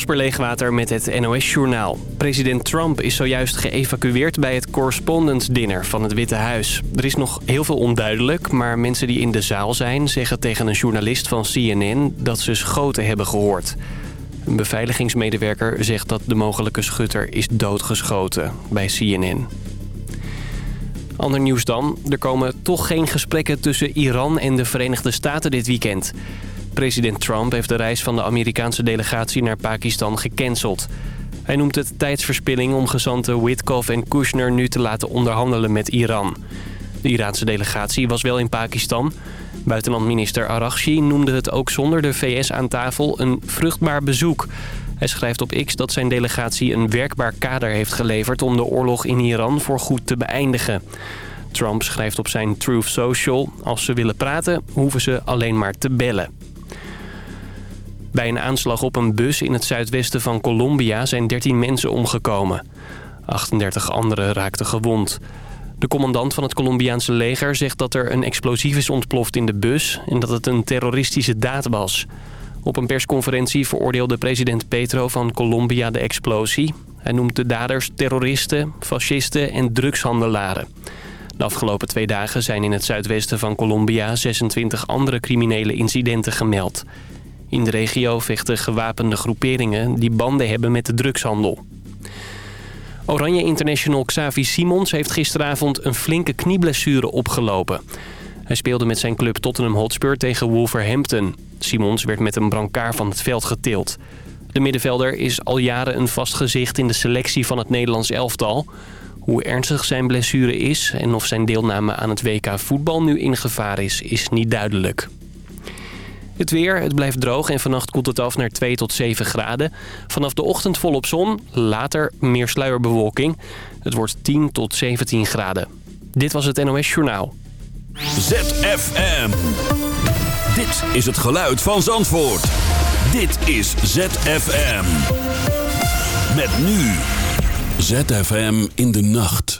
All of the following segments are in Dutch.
Kasper Leegwater met het NOS-journaal. President Trump is zojuist geëvacueerd bij het Correspondence Dinner van het Witte Huis. Er is nog heel veel onduidelijk, maar mensen die in de zaal zijn... zeggen tegen een journalist van CNN dat ze schoten hebben gehoord. Een beveiligingsmedewerker zegt dat de mogelijke schutter is doodgeschoten bij CNN. Ander nieuws dan. Er komen toch geen gesprekken tussen Iran en de Verenigde Staten dit weekend. President Trump heeft de reis van de Amerikaanse delegatie naar Pakistan gecanceld. Hij noemt het tijdsverspilling om gezanten Witkoff en Kushner nu te laten onderhandelen met Iran. De Iraanse delegatie was wel in Pakistan. Buitenlandminister Araghchi noemde het ook zonder de VS aan tafel een vruchtbaar bezoek. Hij schrijft op X dat zijn delegatie een werkbaar kader heeft geleverd om de oorlog in Iran voor goed te beëindigen. Trump schrijft op zijn Truth Social, als ze willen praten hoeven ze alleen maar te bellen. Bij een aanslag op een bus in het zuidwesten van Colombia zijn 13 mensen omgekomen. 38 anderen raakten gewond. De commandant van het Colombiaanse leger zegt dat er een explosief is ontploft in de bus... en dat het een terroristische daad was. Op een persconferentie veroordeelde president Petro van Colombia de explosie. Hij noemt de daders terroristen, fascisten en drugshandelaren. De afgelopen twee dagen zijn in het zuidwesten van Colombia 26 andere criminele incidenten gemeld. In de regio vechten gewapende groeperingen die banden hebben met de drugshandel. Oranje International Xavi Simons heeft gisteravond een flinke knieblessure opgelopen. Hij speelde met zijn club Tottenham Hotspur tegen Wolverhampton. Simons werd met een brancard van het veld getild. De middenvelder is al jaren een vast gezicht in de selectie van het Nederlands elftal. Hoe ernstig zijn blessure is en of zijn deelname aan het WK voetbal nu in gevaar is, is niet duidelijk. Het weer, het blijft droog en vannacht koelt het af naar 2 tot 7 graden. Vanaf de ochtend volop zon, later meer sluierbewolking. Het wordt 10 tot 17 graden. Dit was het NOS Journaal. ZFM. Dit is het geluid van Zandvoort. Dit is ZFM. Met nu. ZFM in de nacht.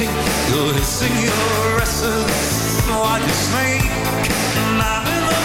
You're hissing your essence like a snake. In the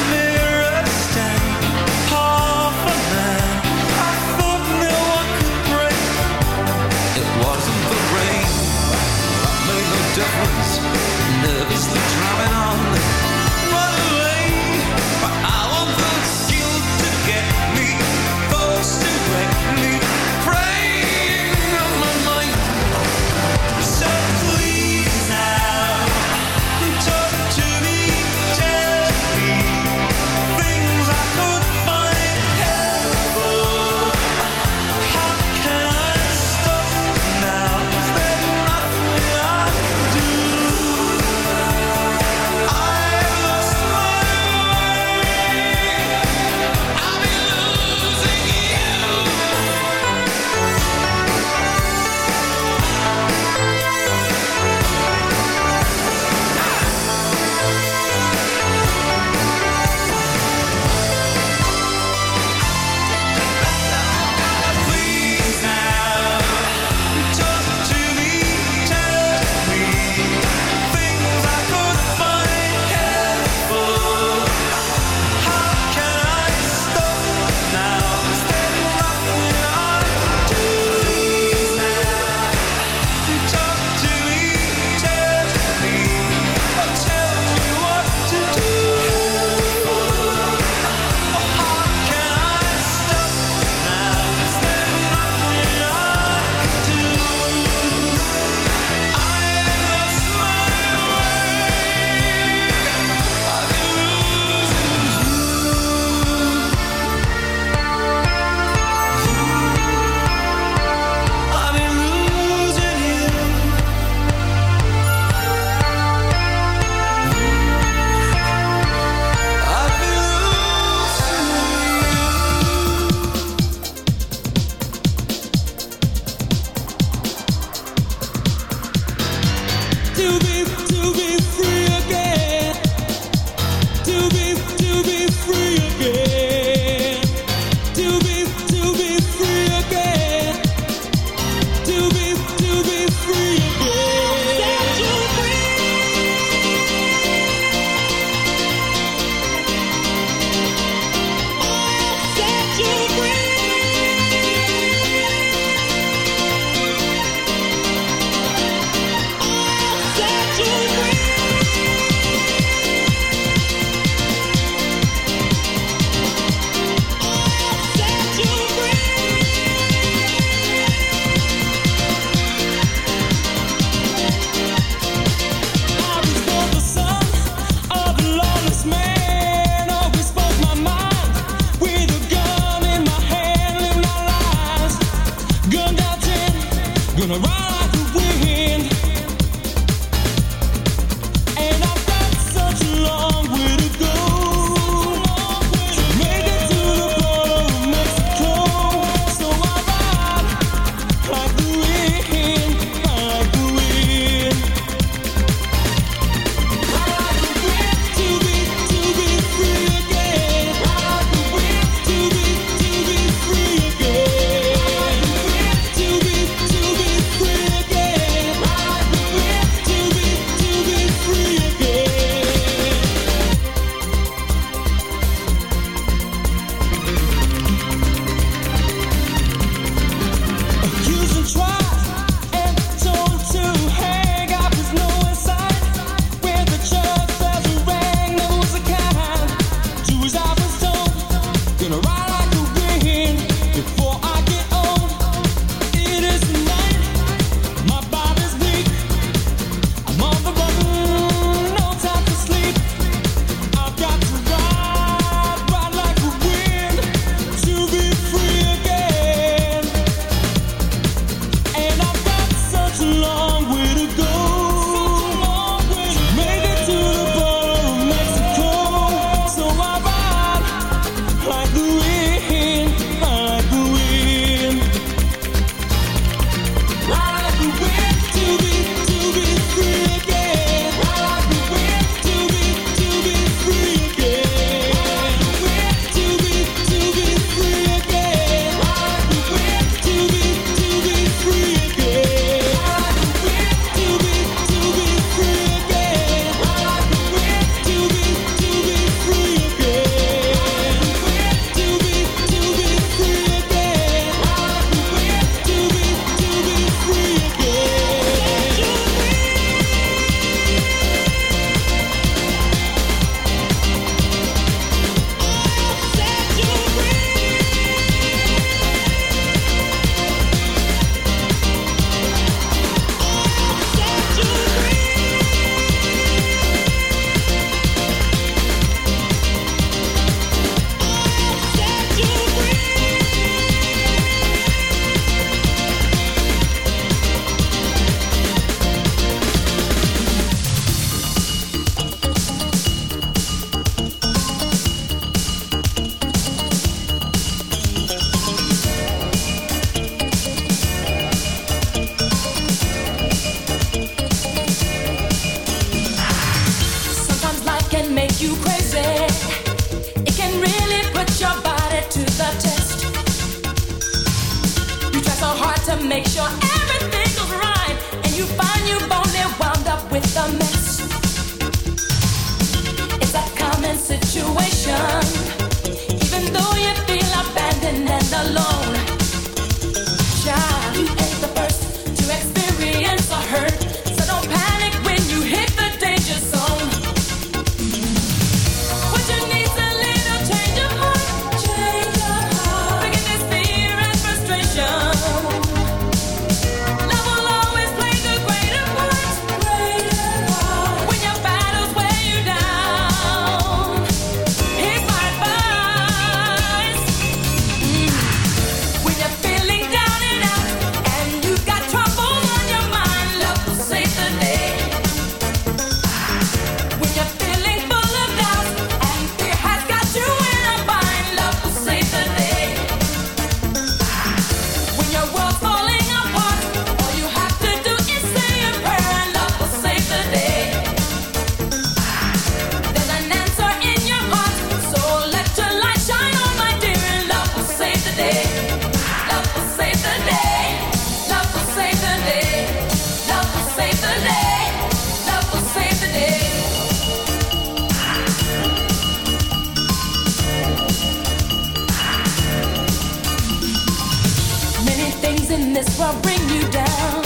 this will bring you down.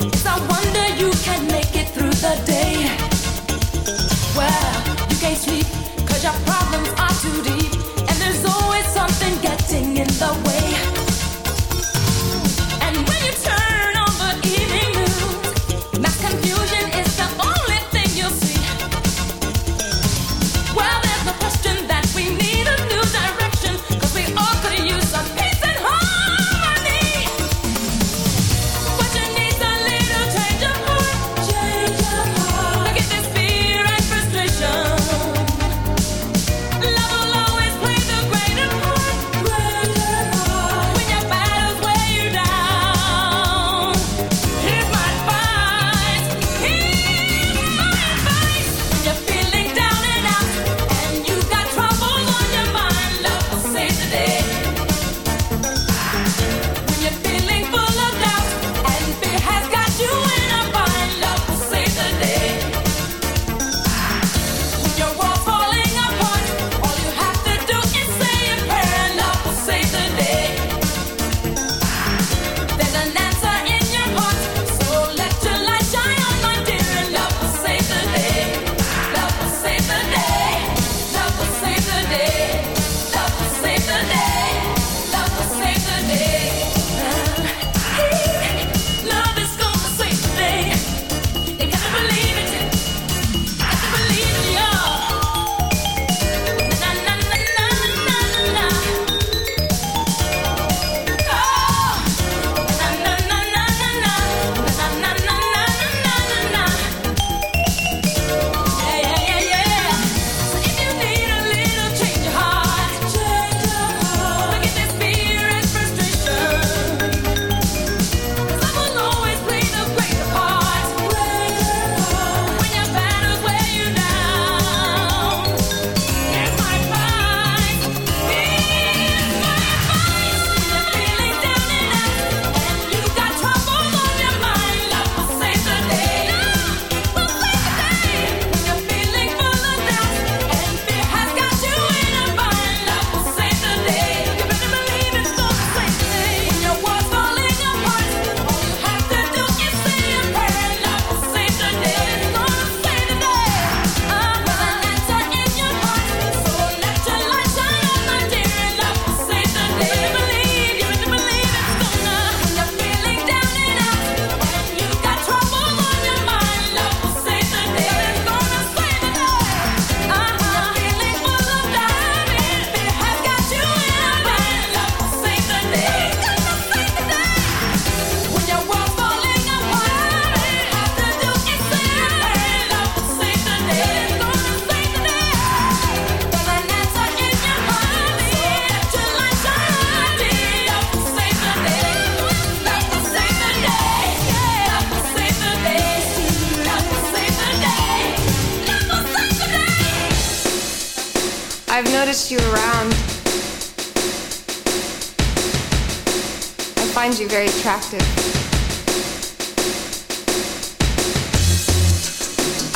It's no wonder you can make it through the day. Well, you can't sleep, cause your problems are too deep. And there's always something getting in the way.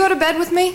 go to bed with me?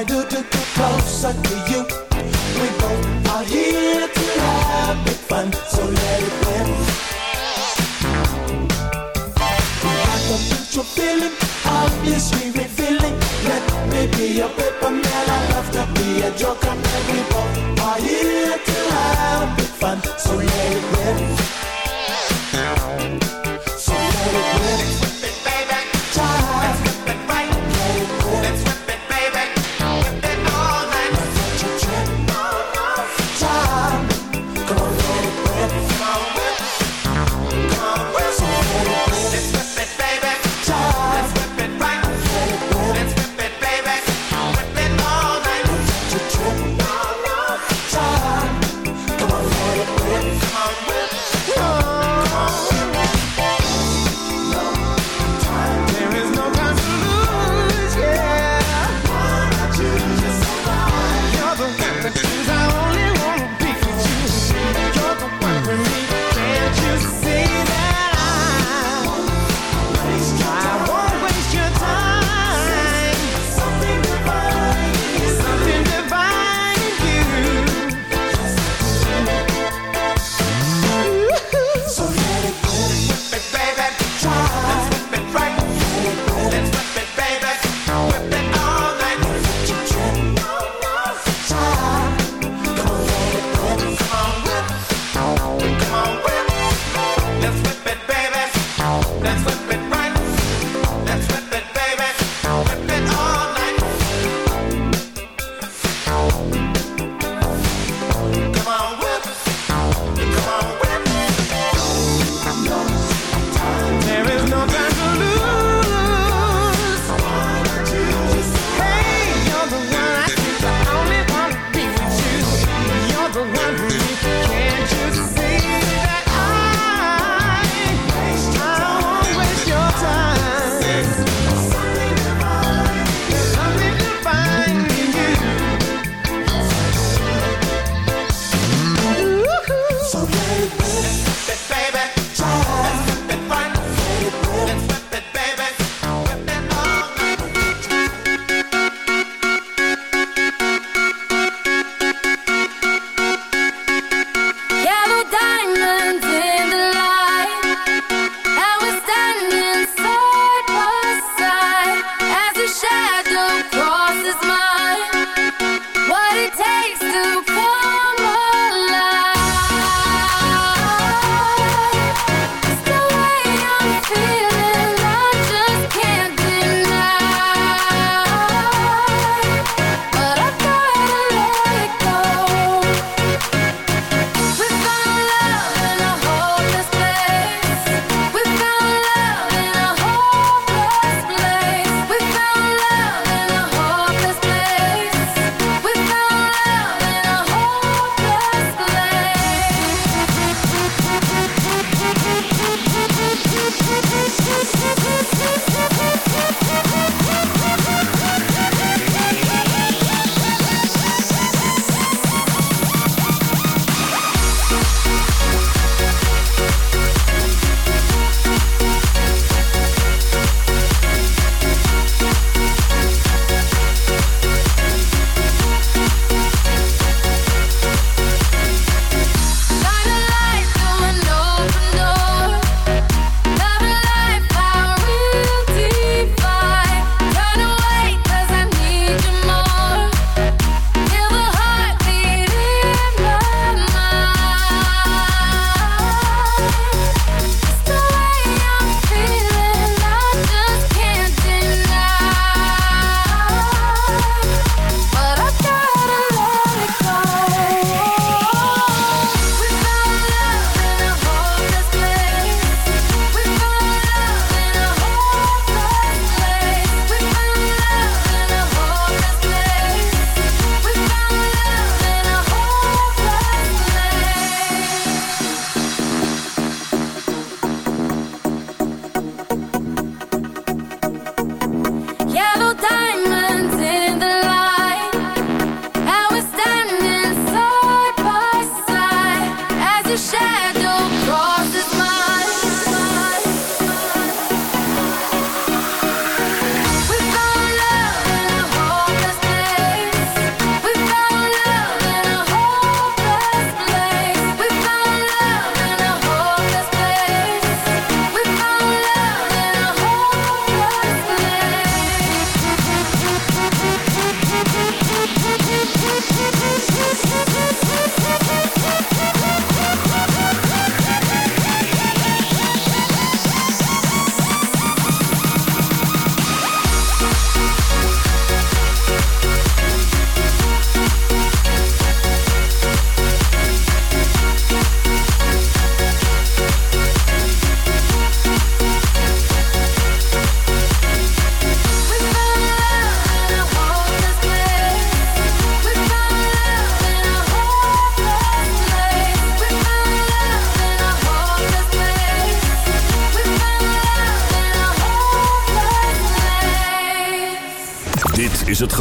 I do to get closer to you. We both are here to have big fun, so let it rip. I a mutual feeling, obviously revealing. Let me be a paper man, I love to be a joker man. We both are here to have big fun, so let it rip.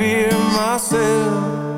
Fear myself.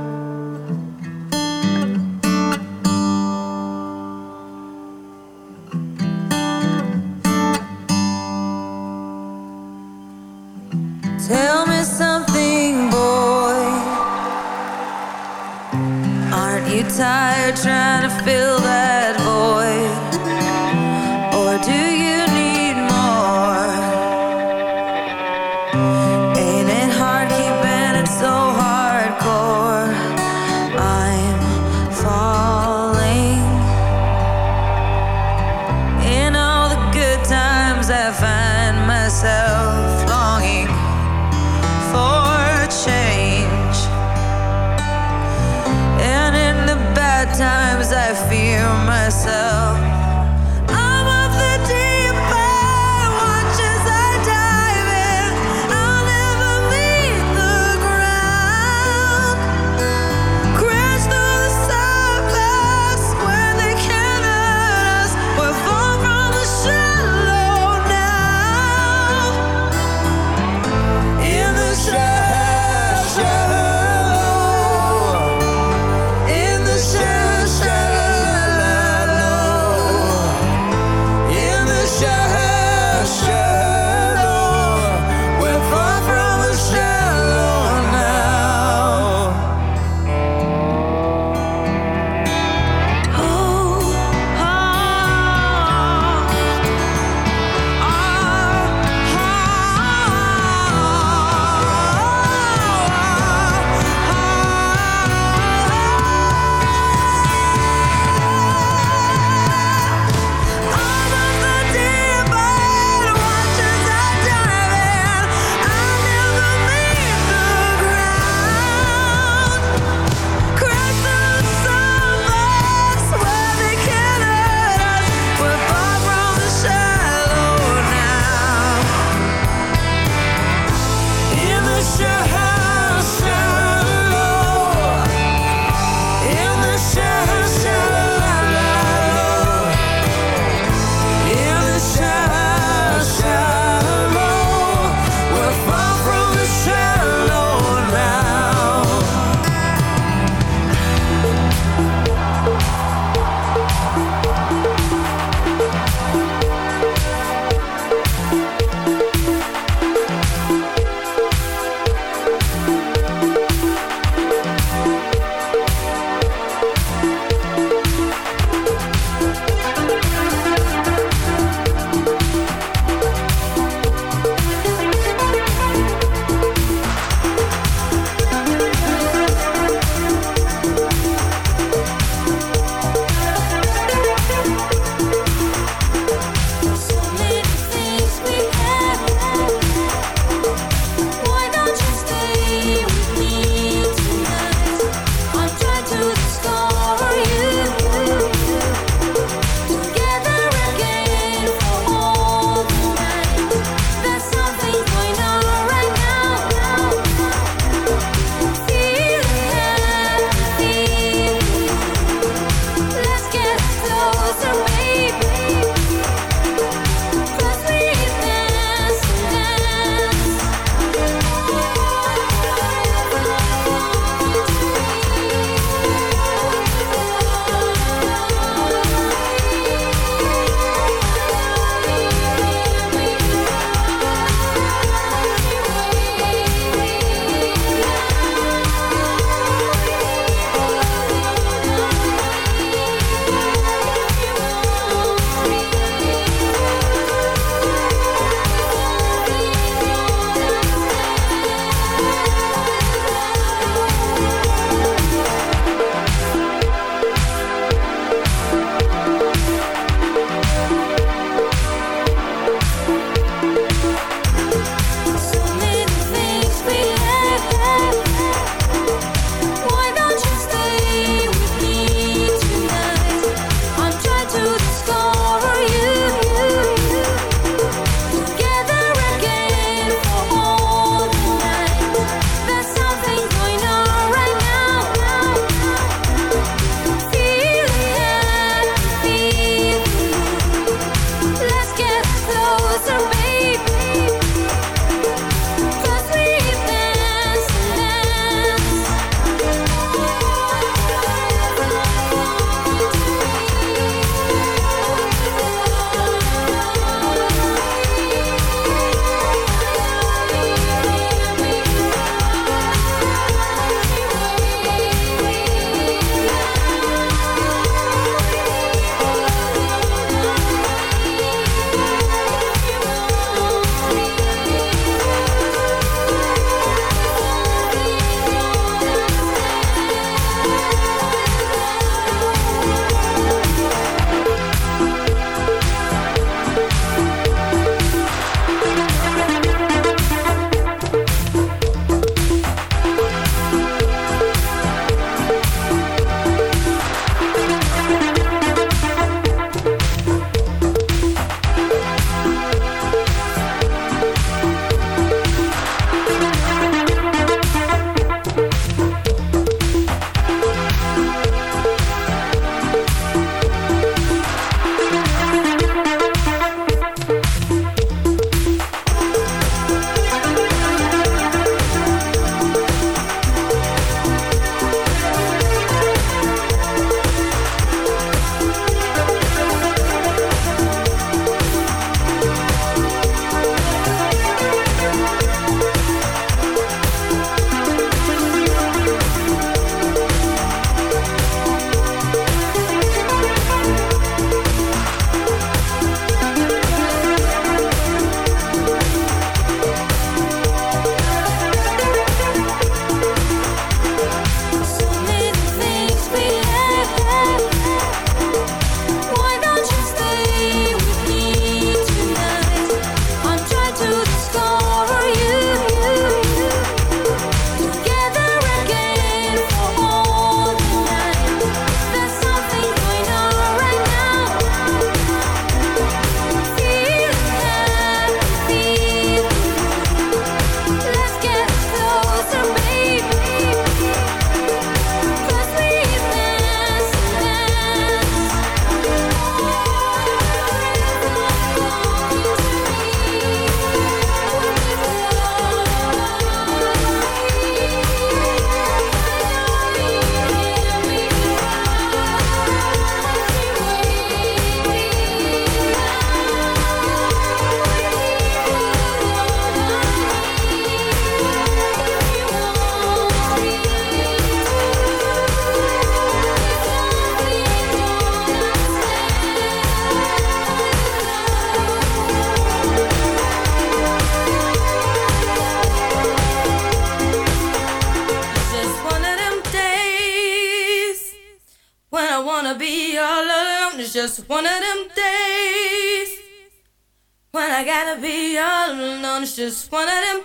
Just one of them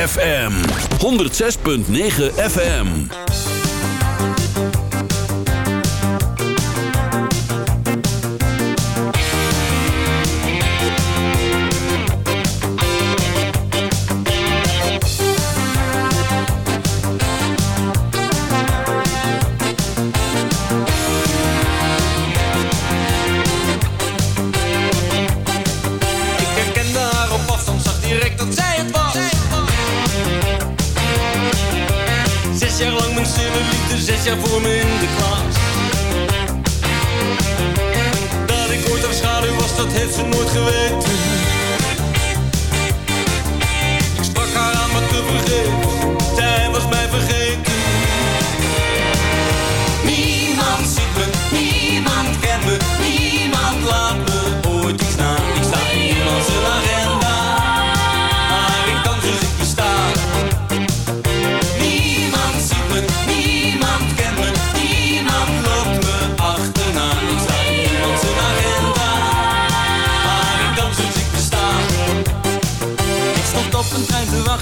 ZFM 106.9 FM.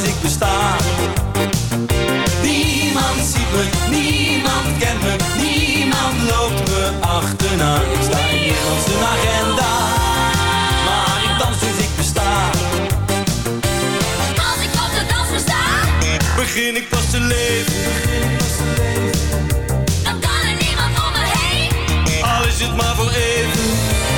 dus ik besta. Niemand ziet me, niemand kent me, niemand loopt me achterna. Ik sta in zijn agenda, maar ik dans dus ik besta. Als ik op de dans sta, Begin ik pas te leven, dan kan er niemand om me heen. even.